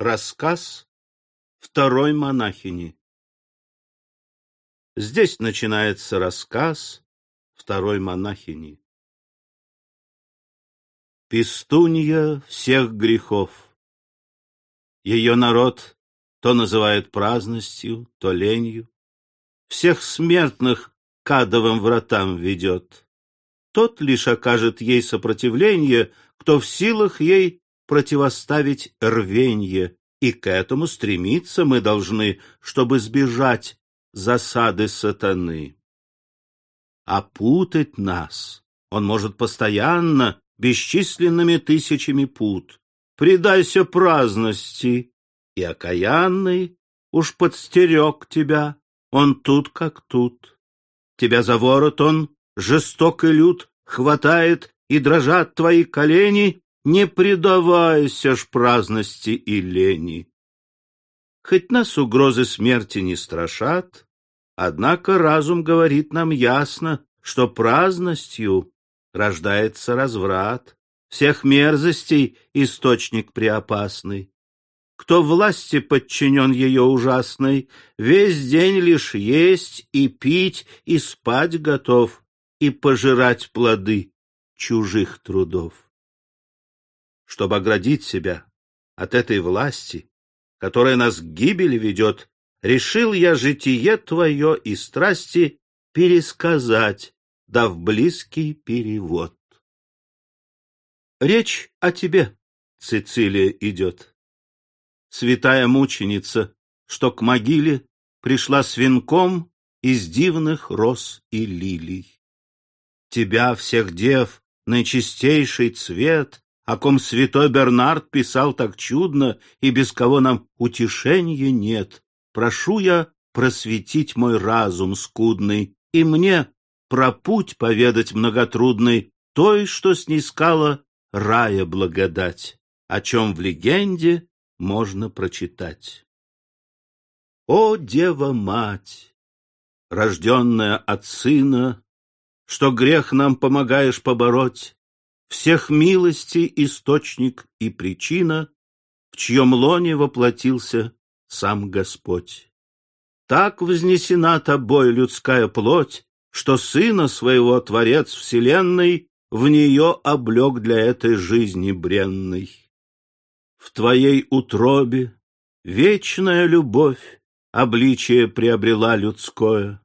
Рассказ второй монахини Здесь начинается рассказ второй монахини. Пестунья всех грехов. Ее народ то называет праздностью, то ленью. Всех смертных к адовым вратам ведет. Тот лишь окажет ей сопротивление, кто в силах ей противоставить рвенье, и к этому стремиться мы должны, чтобы сбежать засады сатаны. Опутать нас он может постоянно, бесчисленными тысячами пут. Предайся праздности, и окаянный уж подстерег тебя, он тут как тут. Тебя за ворот он, жесток и лют, хватает, и дрожат твои колени, не предавайся ж праздности и лени. Хоть нас угрозы смерти не страшат, однако разум говорит нам ясно, что праздностью рождается разврат, всех мерзостей источник преопасный. Кто власти подчинен ее ужасной, весь день лишь есть и пить, и спать готов, и пожирать плоды чужих трудов чтобы оградить себя от этой власти, которая нас к гибели ведет, решил я житие твое и страсти пересказать, дав близкий перевод. Речь о тебе, Цицилия, идет. Святая мученица, что к могиле пришла с венком из дивных роз и лилий. Тебя, всех дев, наичистейший цвет о ком святой Бернард писал так чудно, и без кого нам утешения нет. Прошу я просветить мой разум скудный, и мне про путь поведать многотрудный той, что снискала рая благодать, о чем в легенде можно прочитать. О, Дева-Мать, рожденная от Сына, что грех нам помогаешь побороть, всех милости источник и причина, в чьем лоне воплотился сам Господь. Так вознесена тобой людская плоть, что сына своего Творец Вселенной в нее облег для этой жизни бренной. В твоей утробе вечная любовь обличие приобрела людское.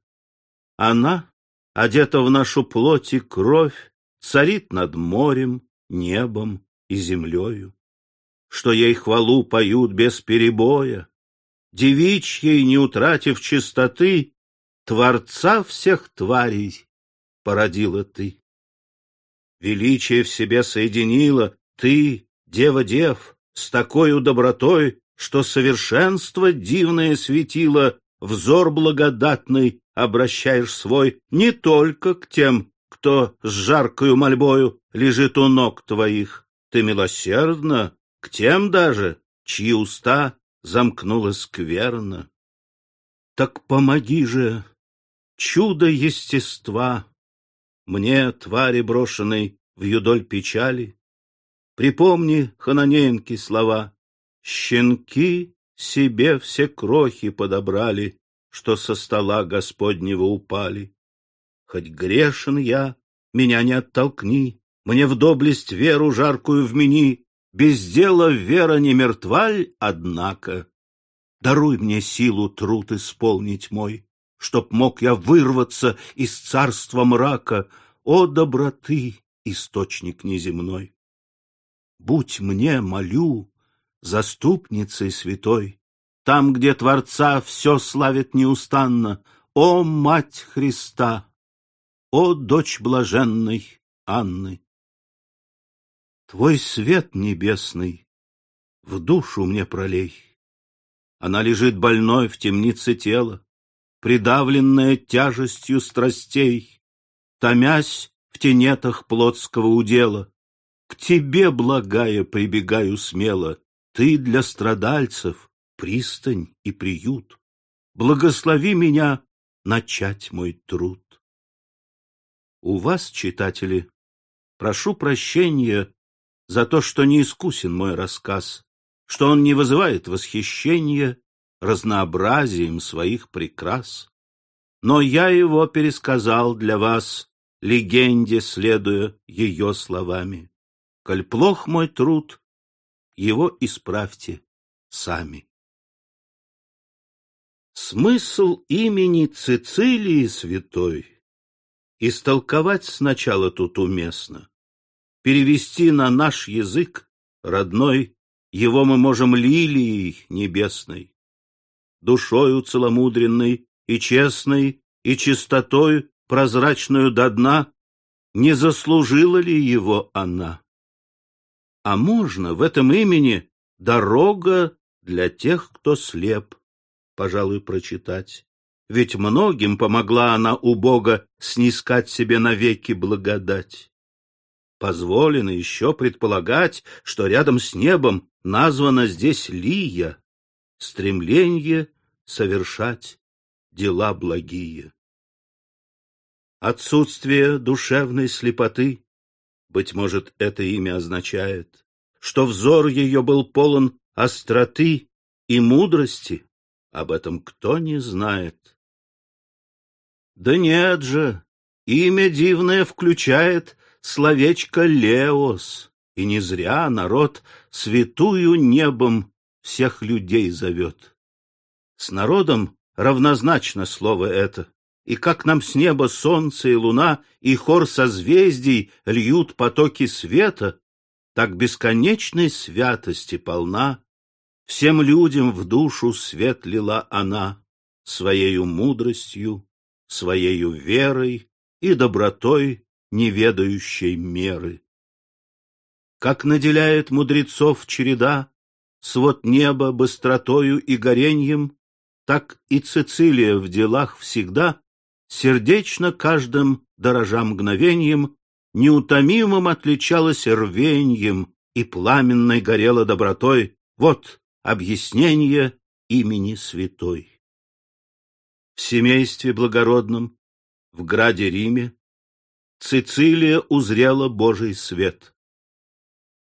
Она, одета в нашу плоть и кровь, царит над морем, небом и землею, что ей хвалу поют без перебоя, девичьей, не утратив чистоты, Творца всех тварей породила ты. Величие в себе соединила ты, дева-дев, с такой добротой, что совершенство дивное светило, взор благодатный обращаешь свой не только к тем, кто с жаркою мольбою лежит у ног твоих. Ты милосердна к тем даже, чьи уста замкнула скверно. Так помоги же, чудо естества, мне, твари брошенной в юдоль печали, Припомни Хананеенки слова. Щенки себе все крохи подобрали, Что со стола Господнего упали. Хоть грешен я, меня не оттолкни, Мне в доблесть веру жаркую вмени, Без дела вера не мертваль, однако. Даруй мне силу труд исполнить мой, Чтоб мог я вырваться из царства мрака, О, доброты, источник неземной! Будь мне, молю, заступницей святой, Там, где Творца все славит неустанно, О, Мать Христа! О, дочь блаженной Анны! Твой свет небесный в душу мне пролей. Она лежит больной в темнице тела, придавленная тяжестью страстей, томясь в тенетах плотского удела. К тебе, благая, прибегаю смело, ты для страдальцев пристань и приют. Благослови меня начать мой труд. У вас, читатели, прошу прощения за то, что не искусен мой рассказ, что он не вызывает восхищения разнообразием своих прекрас. Но я его пересказал для вас, легенде следуя ее словами. Коль плох мой труд, его исправьте сами. Смысл имени Цицилии Святой истолковать сначала тут уместно. Перевести на наш язык родной его мы можем лилией небесной, душою целомудренной и честной, и чистотой прозрачную до дна, не заслужила ли его она? А можно в этом имени дорога для тех, кто слеп, пожалуй, прочитать. Ведь многим помогла она у Бога снискать себе навеки благодать. Позволено еще предполагать, что рядом с небом названа здесь Лия, стремление совершать дела благие. Отсутствие душевной слепоты, быть может, это имя означает, что взор ее был полон остроты и мудрости, об этом кто не знает. Да нет же, имя дивное включает словечко «Леос», и не зря народ святую небом всех людей зовет. С народом равнозначно слово это, и как нам с неба солнце и луна и хор созвездий льют потоки света, так бесконечной святости полна, всем людям в душу свет лила она, своею мудростью, своею верой и добротой неведающей меры. Как наделяет мудрецов череда, свод неба быстротою и гореньем, так и Цицилия в делах всегда сердечно каждым дорожа мгновеньем, неутомимым отличалась рвеньем и пламенной горела добротой. Вот объяснение имени святой. В семействе благородном, в граде Риме, Цицилия узрела Божий свет.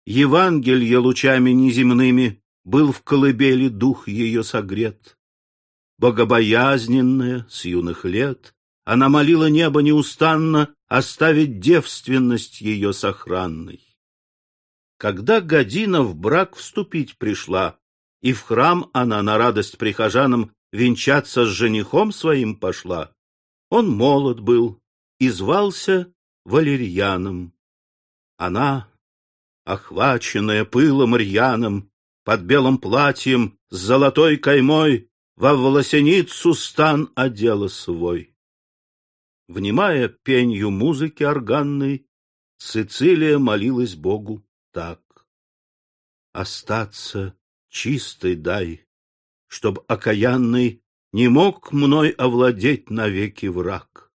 Евангелие лучами неземными был в колыбели дух ее согрет. Богобоязненная с юных лет, она молила небо неустанно оставить девственность ее сохранной. Когда година в брак вступить пришла, и в храм она на радость прихожанам венчаться с женихом своим пошла, он молод был и звался Валерьяном. Она, охваченная пылом рьяным, под белым платьем с золотой каймой, во волосяницу стан одела свой. Внимая пенью музыки органной, Цицилия молилась Богу так. Остаться чистой дай, чтоб окаянный не мог мной овладеть навеки враг.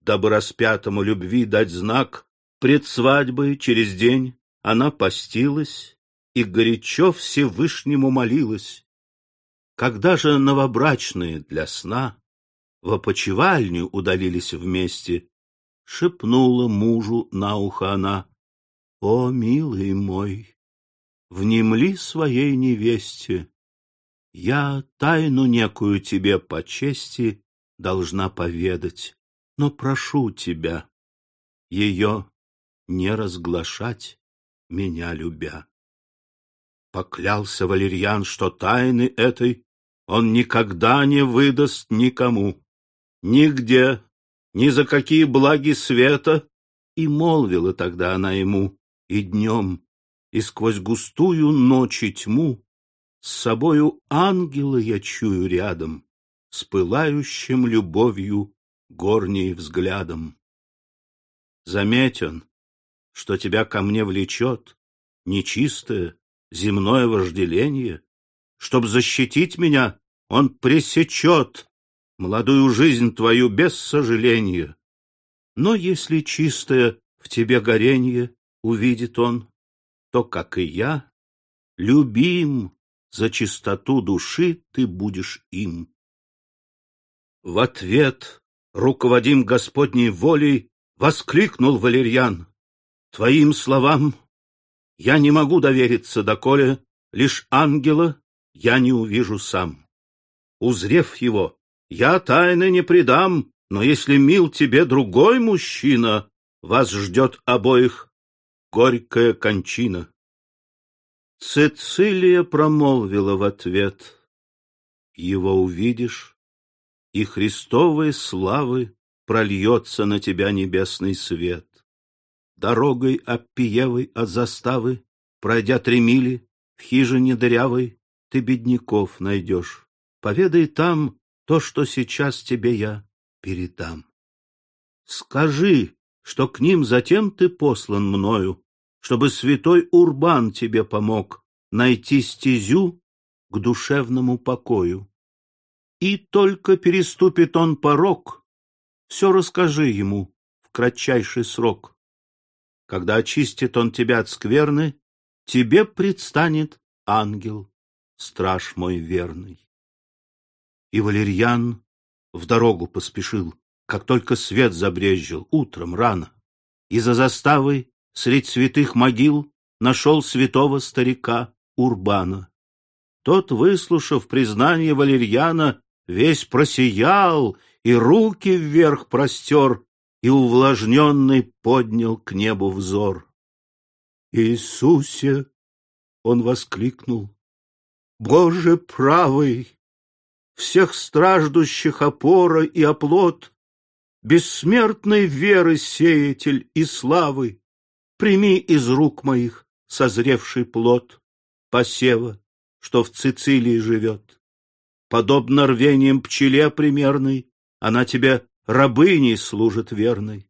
Дабы распятому любви дать знак, пред свадьбой через день она постилась и горячо Всевышнему молилась. Когда же новобрачные для сна в опочивальню удалились вместе, шепнула мужу на ухо она, «О, милый мой, внемли своей невесте, я тайну некую тебе по чести должна поведать, но прошу тебя ее не разглашать меня любя. Поклялся Валерьян, что тайны этой он никогда не выдаст никому, нигде, ни за какие благи света, и молвила тогда она ему и днем, и сквозь густую ночь и тьму с собою ангела я чую рядом, с пылающим любовью горней взглядом. Заметь он, что тебя ко мне влечет нечистое земное вожделение, чтоб защитить меня, он пресечет молодую жизнь твою без сожаления. Но если чистое в тебе горенье увидит он, то, как и я, любим за чистоту души ты будешь им. В ответ, руководим Господней волей, воскликнул Валерьян. Твоим словам я не могу довериться, доколе лишь ангела я не увижу сам. Узрев его, я тайны не предам, но если мил тебе другой мужчина, вас ждет обоих горькая кончина. Цицилия промолвила в ответ, Его увидишь, и Христовой славы прольется на тебя небесный свет. Дорогой Аппиевой от заставы, пройдя три мили, в хижине дырявой, ты бедняков найдешь. Поведай там то, что сейчас тебе я передам. Скажи, что к ним затем ты послан мною, чтобы святой Урбан тебе помог найти стезю к душевному покою. И только переступит он порог, все расскажи ему в кратчайший срок. Когда очистит он тебя от скверны, тебе предстанет ангел, страж мой верный. И Валерьян в дорогу поспешил, как только свет забрезжил, утром рано, и за заставой средь святых могил нашел святого старика Урбана. Тот, выслушав признание Валерьяна, весь просиял и руки вверх простер, и увлажненный поднял к небу взор. «Иисусе!» — он воскликнул. «Боже правый! Всех страждущих опора и оплот, Бессмертной веры сеятель и славы, Прими из рук моих созревший плод Посева, что в Цицилии живет. Подобно рвением пчеле примерной, Она тебе рабыней служит верной.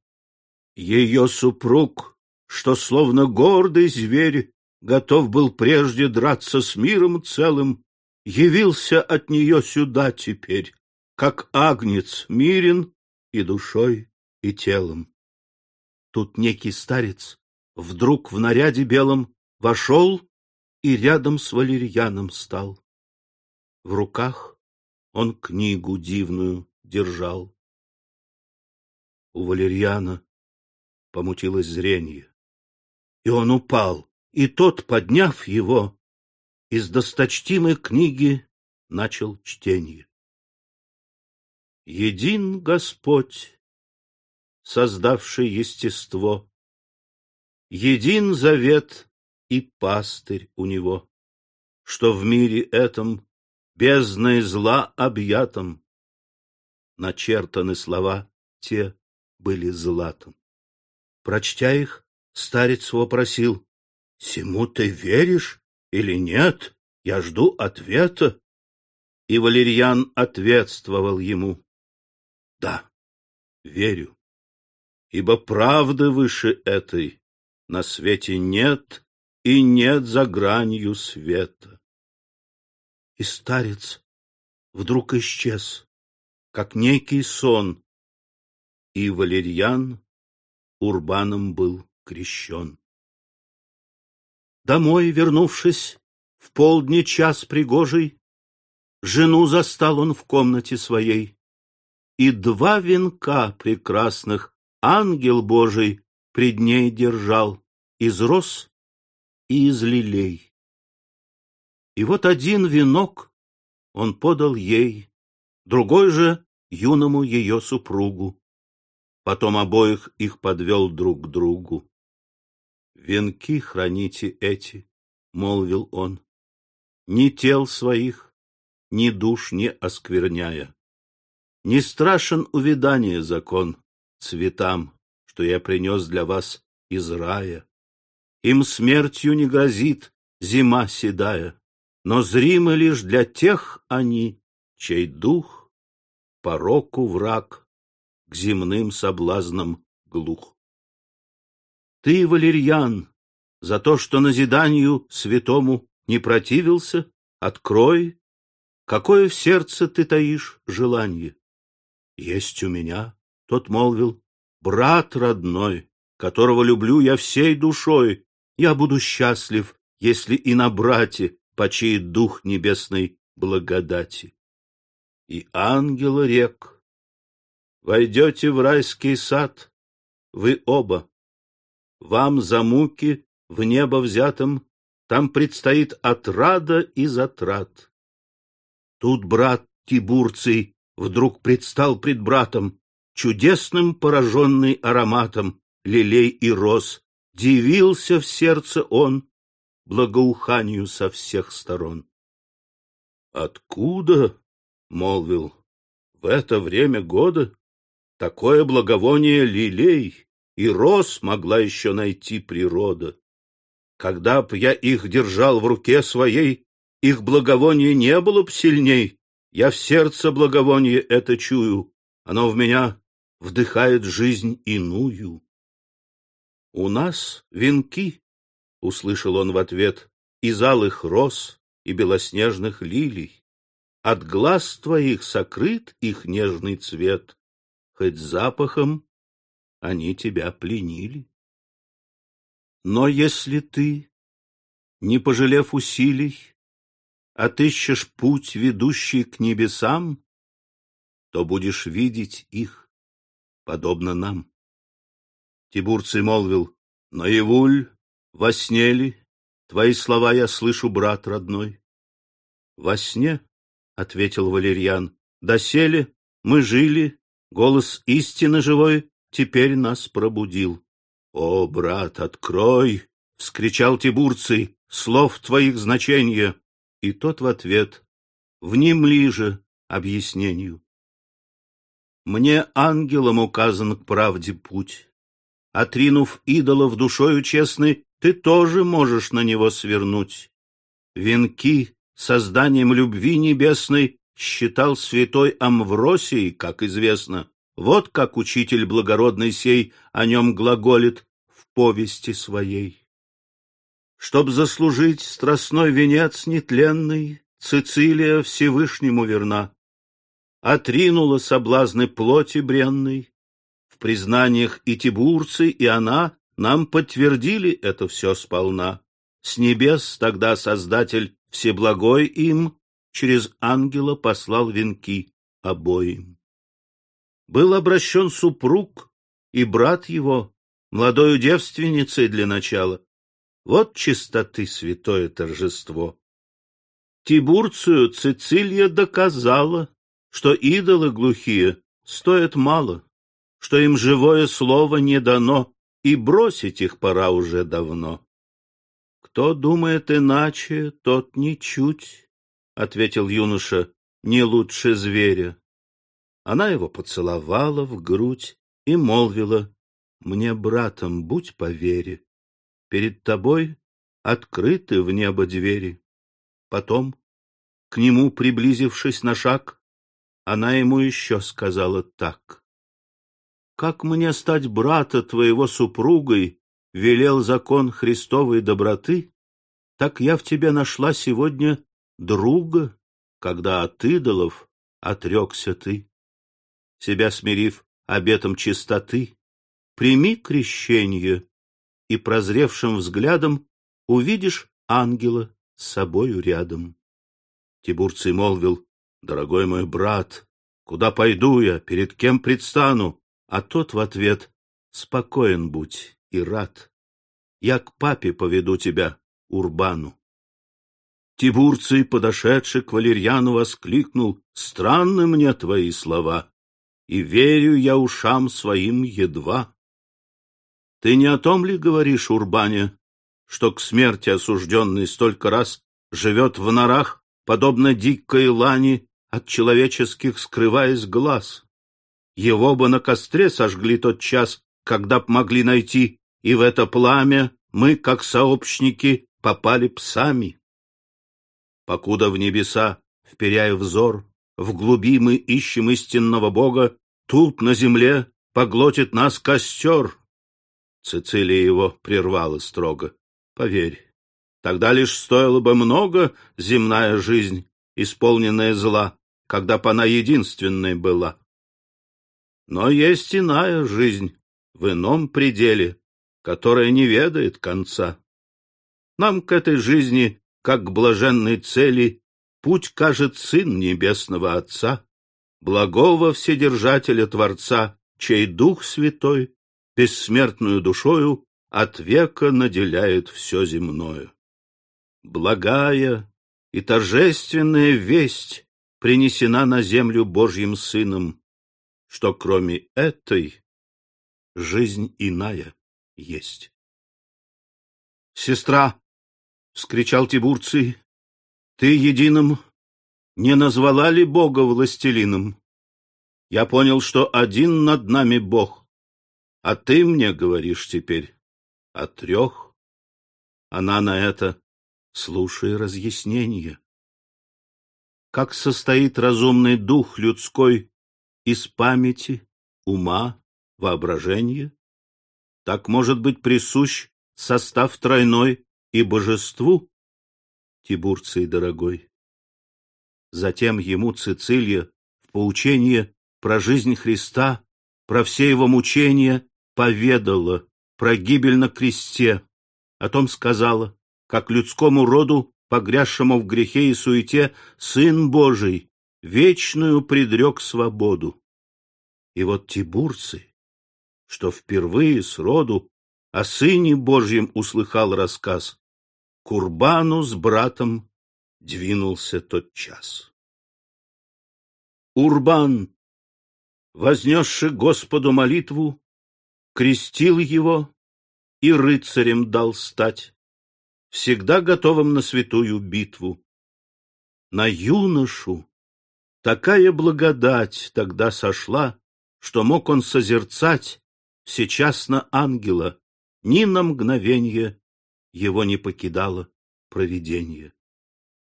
Ее супруг, что словно гордый зверь, Готов был прежде драться с миром целым, Явился от нее сюда теперь, Как агнец мирен и душой, и телом. Тут некий старец вдруг в наряде белом вошел и рядом с валерьяном стал. В руках он книгу дивную держал. У валерьяна помутилось зрение, и он упал, и тот, подняв его, из досточтимой книги начал чтение. Един Господь, создавший естество, един завет и пастырь у него, что в мире этом бездной зла объятом начертаны слова те были златом. Прочтя их, старец вопросил, «Сему ты веришь или нет? Я жду ответа». И Валерьян ответствовал ему, «Да, верю, ибо правды выше этой на свете нет и нет за гранью света. И старец вдруг исчез, как некий сон, и Валерьян Урбаном был крещен. Домой вернувшись, в полдне час пригожий, жену застал он в комнате своей, и два венка прекрасных ангел Божий пред ней держал из роз и из лилей. И вот один венок он подал ей, другой же юному ее супругу. Потом обоих их подвел друг к другу. «Венки храните эти», — молвил он, — «ни тел своих, ни душ не оскверняя. Не страшен увядание закон цветам, что я принес для вас из рая. Им смертью не грозит зима седая, но зримы лишь для тех они, чей дух пороку враг, к земным соблазнам глух. Ты, Валерьян, за то, что назиданию святому не противился, открой, какое в сердце ты таишь желание. Есть у меня, тот молвил, брат родной, которого люблю я всей душой, я буду счастлив, если и на брате почиет дух небесной благодати. И ангел рек, войдете в райский сад, вы оба, вам за муки в небо взятым там предстоит отрада и затрат. Тут брат Тибурций вдруг предстал пред братом, чудесным пораженный ароматом лилей и роз, дивился в сердце он благоуханию со всех сторон. Откуда, молвил, в это время года такое благовоние лилей и роз могла еще найти природа? Когда б я их держал в руке своей, их благовоние не было б сильней. Я в сердце благовоние это чую, оно в меня вдыхает жизнь иную. У нас венки, — услышал он в ответ, — из алых роз и белоснежных лилий. От глаз твоих сокрыт их нежный цвет, хоть запахом они тебя пленили. Но если ты, не пожалев усилий, отыщешь путь, ведущий к небесам, то будешь видеть их, подобно нам. Тибурций молвил, наявуль, во сне ли, твои слова я слышу, брат родной. Во сне, — ответил Валерьян, — доселе мы жили, голос истины живой теперь нас пробудил. «О, брат, открой!» — вскричал Тибурций, «слов твоих значения!» И тот в ответ, «Внемли же объяснению!» Мне ангелом указан к правде путь. Отринув идолов душою честной, ты тоже можешь на него свернуть. Венки созданием любви небесной считал святой Амвросий, как известно, вот как учитель благородный сей о нем глаголит в повести своей. Чтоб заслужить страстной венец нетленный, Цицилия Всевышнему верна. Отринула соблазны плоти бренной. В признаниях и тибурцы, и она нам подтвердили это все сполна. С небес тогда Создатель Всеблагой им через ангела послал венки обоим был обращен супруг и брат его, молодою девственницей для начала. Вот чистоты святое торжество. Тибурцию Цицилия доказала, что идолы глухие стоят мало, что им живое слово не дано, и бросить их пора уже давно. Кто думает иначе, тот ничуть, — ответил юноша, — не лучше зверя. Она его поцеловала в грудь и молвила, «Мне, братом, будь по вере, перед тобой открыты в небо двери». Потом, к нему приблизившись на шаг, она ему еще сказала так. «Как мне стать брата твоего супругой, велел закон Христовой доброты, так я в тебе нашла сегодня друга, когда от идолов отрекся ты себя смирив обетом чистоты, прими крещение, и прозревшим взглядом увидишь ангела с собою рядом. Тибурций молвил, дорогой мой брат, куда пойду я, перед кем предстану? А тот в ответ, спокоен будь и рад. Я к папе поведу тебя, Урбану. Тибурций, подошедший к Валерьяну, воскликнул, странны мне твои слова и верю я ушам своим едва. Ты не о том ли говоришь, Урбане, что к смерти осужденный столько раз живет в норах, подобно дикой лани, от человеческих скрываясь глаз? Его бы на костре сожгли тот час, когда б могли найти, и в это пламя мы, как сообщники, попали псами. Покуда в небеса, вперяя взор, в глуби мы ищем истинного Бога, тут, на земле, поглотит нас костер. Цицилия его прервала строго. Поверь, тогда лишь стоило бы много земная жизнь, исполненная зла, когда б она единственной была. Но есть иная жизнь в ином пределе, которая не ведает конца. Нам к этой жизни, как к блаженной цели, путь кажет Сын Небесного Отца, благого Вседержателя Творца, чей Дух Святой, бессмертную душою, от века наделяет все земное. благая и торжественная весть принесена на землю Божьим Сыном, что кроме этой жизнь иная есть. «Сестра!» — вскричал Тибурций. «Ты единым не назвала ли Бога властелином? Я понял, что один над нами Бог, а ты мне говоришь теперь о трех». Она на это слушай разъяснение. Как состоит разумный дух людской из памяти, ума, воображения, так может быть присущ состав тройной и божеству, Тибурции дорогой. Затем ему Цицилия в поучение про жизнь Христа, про все его мучения поведала, про гибель на кресте, о том сказала, как людскому роду, погрязшему в грехе и суете, Сын Божий вечную предрек свободу. И вот тибурцы, что впервые с роду о Сыне Божьем услыхал рассказ, Курбану с братом двинулся тот час. Урбан, вознесший Господу молитву, крестил его и рыцарем дал стать всегда готовым на святую битву. На юношу такая благодать тогда сошла, что мог он созерцать сейчас на ангела, ни на мгновенье его не покидало провидение.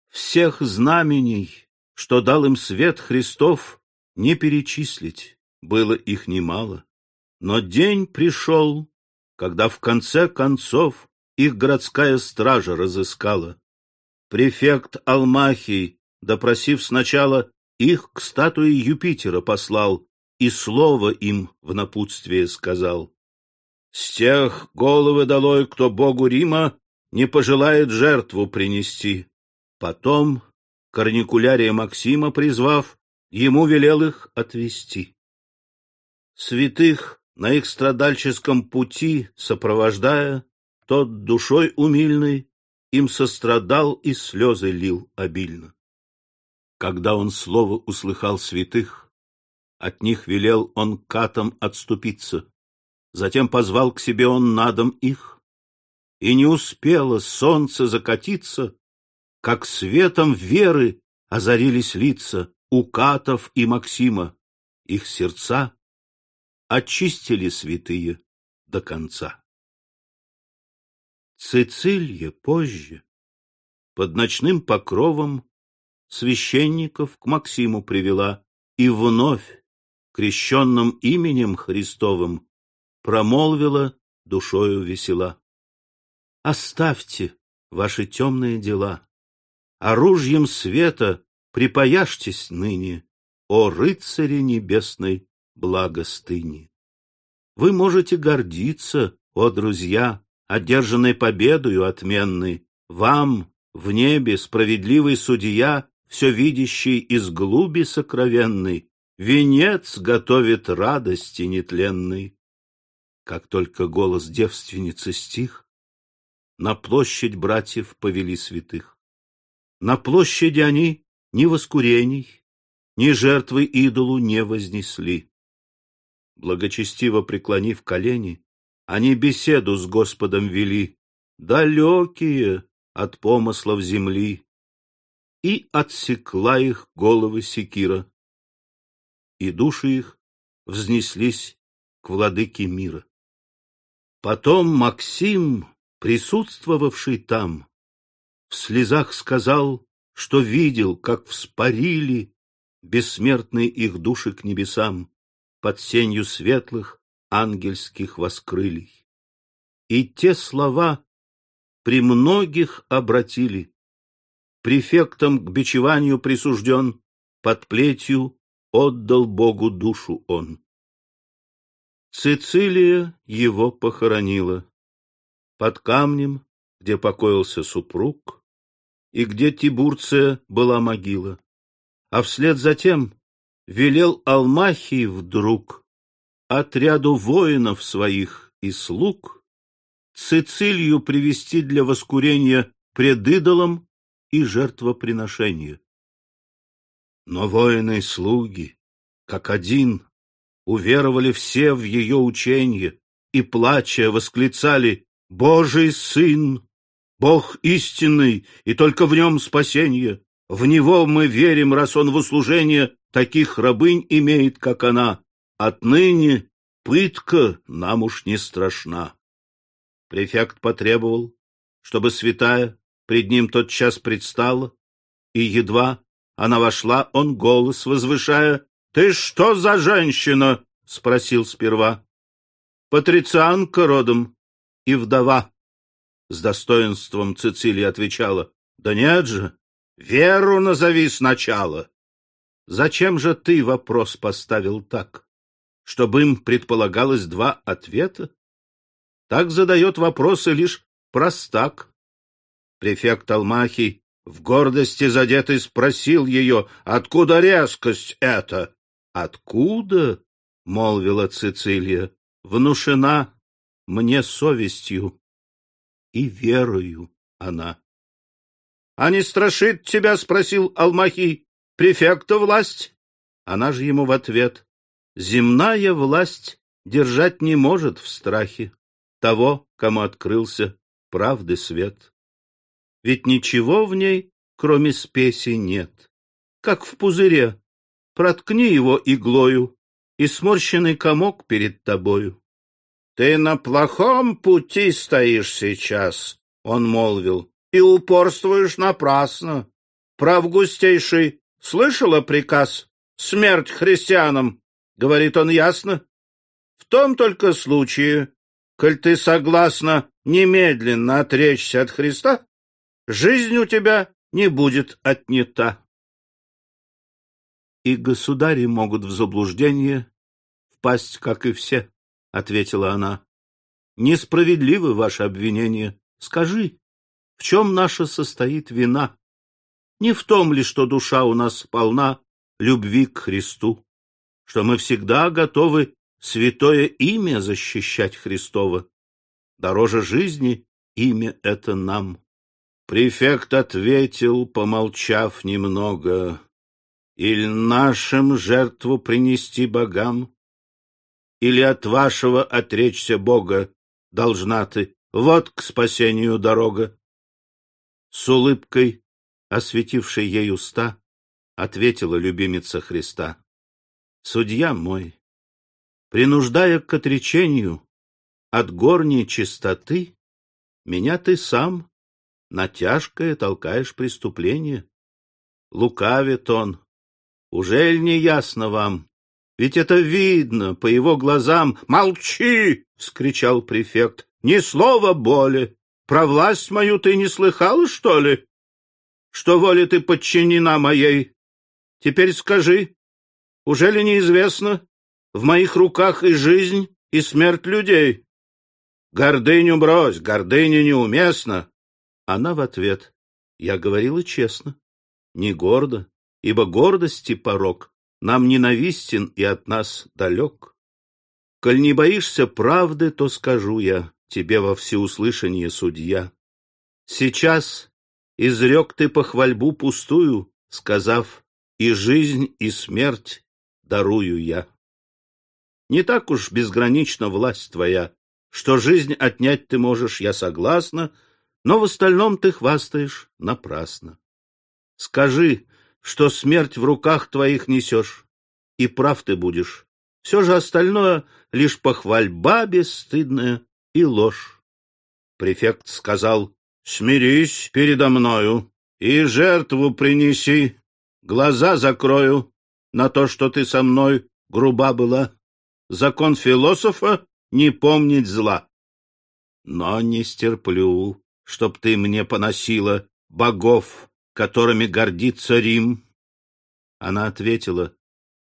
Всех знамений, что дал им свет Христов, не перечислить, было их немало. Но день пришел, когда в конце концов их городская стража разыскала. Префект Алмахий, допросив сначала, их к статуе Юпитера послал и слово им в напутствие сказал. С тех головы долой, кто богу Рима не пожелает жертву принести. Потом, корникулярия Максима призвав, ему велел их отвести. Святых на их страдальческом пути сопровождая, тот душой умильной им сострадал и слезы лил обильно. Когда он слово услыхал святых, от них велел он катом отступиться, затем позвал к себе он на дом их, и не успело солнце закатиться, как светом веры озарились лица у Катов и Максима, их сердца очистили святые до конца. Цицилия позже, под ночным покровом, священников к Максиму привела и вновь, крещенным именем Христовым, промолвила душою весела. Оставьте ваши темные дела, оружием света припаяшьтесь ныне, о рыцаре небесной благостыни. Вы можете гордиться, о друзья, одержанной победою отменной, вам, в небе, справедливый судья, все видящий из глуби сокровенной, венец готовит радости нетленной. Как только голос девственницы стих, на площадь братьев повели святых. На площади они ни воскурений, ни жертвы идолу не вознесли. Благочестиво преклонив колени, они беседу с Господом вели, далекие от помыслов земли, и отсекла их головы секира, и души их взнеслись к владыке мира. Потом Максим, присутствовавший там, в слезах сказал, что видел, как вспарили бессмертные их души к небесам под сенью светлых ангельских воскрылий. И те слова при многих обратили. Префектом к бичеванию присужден, под плетью отдал Богу душу он. Цицилия его похоронила. Под камнем, где покоился супруг, и где Тибурция была могила. А вслед за тем велел Алмахий вдруг отряду воинов своих и слуг Цицилию привести для воскурения пред идолом и жертвоприношение. Но воины и слуги, как один, уверовали все в ее учение и, плача, восклицали «Божий Сын! Бог истинный, и только в нем спасение! В него мы верим, раз он в услужение таких рабынь имеет, как она. Отныне пытка нам уж не страшна». Префект потребовал, чтобы святая пред ним тот час предстала, и едва она вошла, он голос возвышая, «Ты что за женщина?» — спросил сперва. «Патрицианка родом и вдова», — с достоинством Цицилия отвечала. «Да нет же, веру назови сначала». «Зачем же ты вопрос поставил так, чтобы им предполагалось два ответа?» Так задает вопросы лишь простак. Префект Алмахий в гордости задетый спросил ее, откуда резкость эта? Откуда? — молвила Цицилия. Внушена мне совестью и верою она. — А не страшит тебя, — спросил Алмахий, — префекта власть? Она же ему в ответ. Земная власть держать не может в страхе того, кому открылся правды свет. Ведь ничего в ней, кроме спеси, нет. Как в пузыре, проткни его иглою, и сморщенный комок перед тобою. — Ты на плохом пути стоишь сейчас, — он молвил, — и упорствуешь напрасно. Правгустейший слышала приказ «Смерть христианам», — говорит он ясно. В том только случае, коль ты согласна немедленно отречься от Христа, жизнь у тебя не будет отнята. И государи могут в заблуждение впасть, как и все, — ответила она. Несправедливы ваши обвинения. Скажи, в чем наша состоит вина? Не в том ли, что душа у нас полна любви к Христу, что мы всегда готовы святое имя защищать Христово. Дороже жизни имя это нам. Префект ответил, помолчав немного, «Или нашим жертву принести богам, или от вашего отречься Бога должна ты, вот к спасению дорога». С улыбкой, осветившей ей уста, ответила любимица Христа, «Судья мой, принуждая к отречению от горней чистоты, меня ты сам на тяжкое толкаешь преступление. Лукавит он. Ужель не ясно вам? Ведь это видно по его глазам. «Молчи!» — вскричал префект. «Ни слова боли! Про власть мою ты не слыхала, что ли? Что воля ты подчинена моей? Теперь скажи, ужели неизвестно, в моих руках и жизнь, и смерть людей. Гордыню брось, гордыня неуместна. Она в ответ. Я говорила честно, не гордо, ибо гордости порог нам ненавистен и от нас далек. Коль не боишься правды, то скажу я тебе во всеуслышание, судья. Сейчас изрек ты похвальбу пустую, сказав, и жизнь, и смерть дарую я. Не так уж безгранична власть твоя, что жизнь отнять ты можешь, я согласна, но в остальном ты хвастаешь напрасно. Скажи, что смерть в руках твоих несешь, и прав ты будешь. Все же остальное — лишь похвальба бесстыдная и ложь. Префект сказал, смирись передо мною и жертву принеси, глаза закрою на то, что ты со мной груба была закон философа — не помнить зла. Но не стерплю, чтоб ты мне поносила богов, которыми гордится Рим. Она ответила,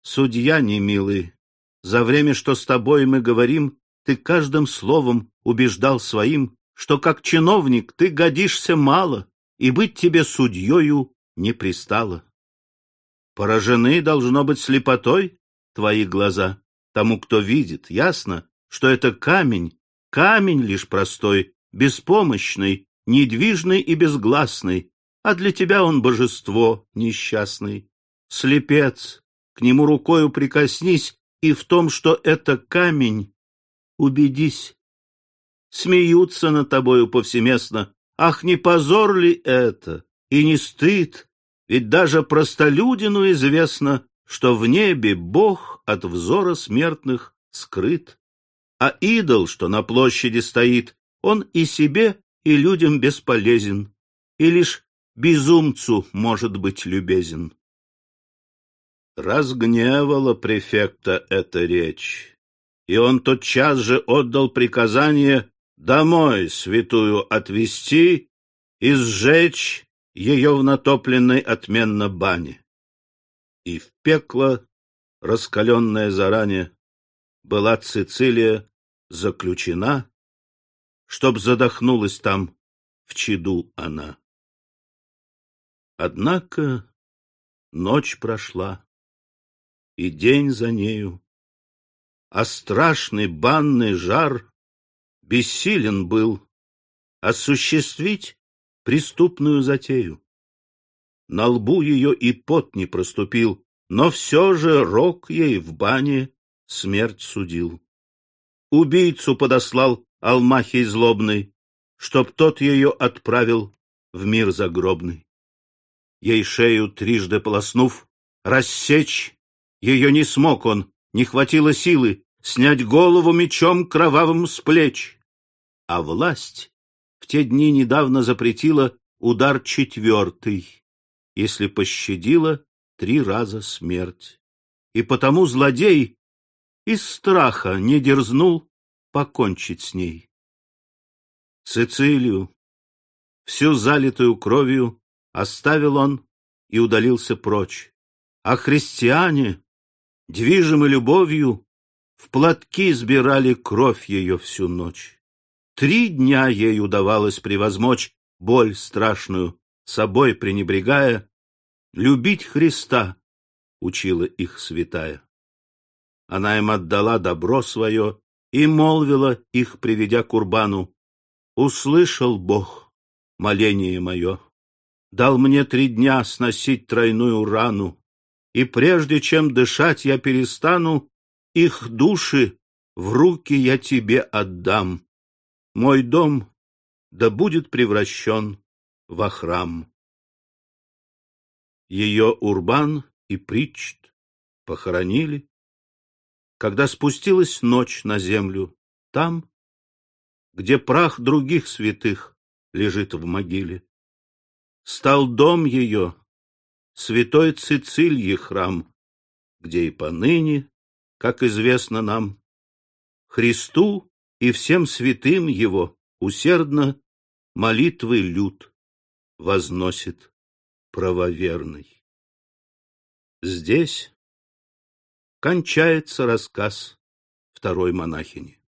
судья немилый, за время, что с тобой мы говорим, ты каждым словом убеждал своим, что как чиновник ты годишься мало, и быть тебе судьею не пристало. Поражены, должно быть, слепотой твои глаза. Тому, кто видит, ясно, что это камень, камень лишь простой, беспомощный, недвижный и безгласный, а для тебя он божество несчастный. Слепец, к нему рукою прикоснись, и в том, что это камень, убедись. Смеются над тобою повсеместно. Ах, не позор ли это? И не стыд? Ведь даже простолюдину известно, что в небе Бог от взора смертных скрыт. А идол, что на площади стоит, он и себе, и людям бесполезен, и лишь безумцу может быть любезен. Разгневала префекта эта речь, и он тотчас же отдал приказание домой святую отвести и сжечь ее в натопленной отменно бане. И в пекло, раскаленное заранее, была Цицилия заключена, чтоб задохнулась там в чаду она. Однако ночь прошла, и день за нею, а страшный банный жар бессилен был осуществить преступную затею. На лбу ее и пот не проступил, но все же рок ей в бане смерть судил. Убийцу подослал Алмахий злобный, чтоб тот ее отправил в мир загробный. Ей шею трижды полоснув, рассечь ее не смог он, не хватило силы снять голову мечом кровавым с плеч. А власть в те дни недавно запретила удар четвертый, если пощадила три раза смерть. И потому злодей из страха не дерзнул покончить с ней. Цицилию, всю залитую кровью, оставил он и удалился прочь. А христиане, движимы любовью, в платки сбирали кровь ее всю ночь. Три дня ей удавалось превозмочь боль страшную, собой пренебрегая, любить Христа, учила их святая. Она им отдала добро свое и молвила их, приведя к Урбану, «Услышал Бог моление мое, дал мне три дня сносить тройную рану, и прежде чем дышать я перестану, их души в руки я тебе отдам мой дом да будет превращен во храм. Ее Урбан и Причт похоронили, когда спустилась ночь на землю, там, где прах других святых лежит в могиле. Стал дом ее, святой Цицильи храм, где и поныне, как известно нам, Христу и всем святым его усердно молитвы люд возносит правоверный. Здесь кончается рассказ второй монахини.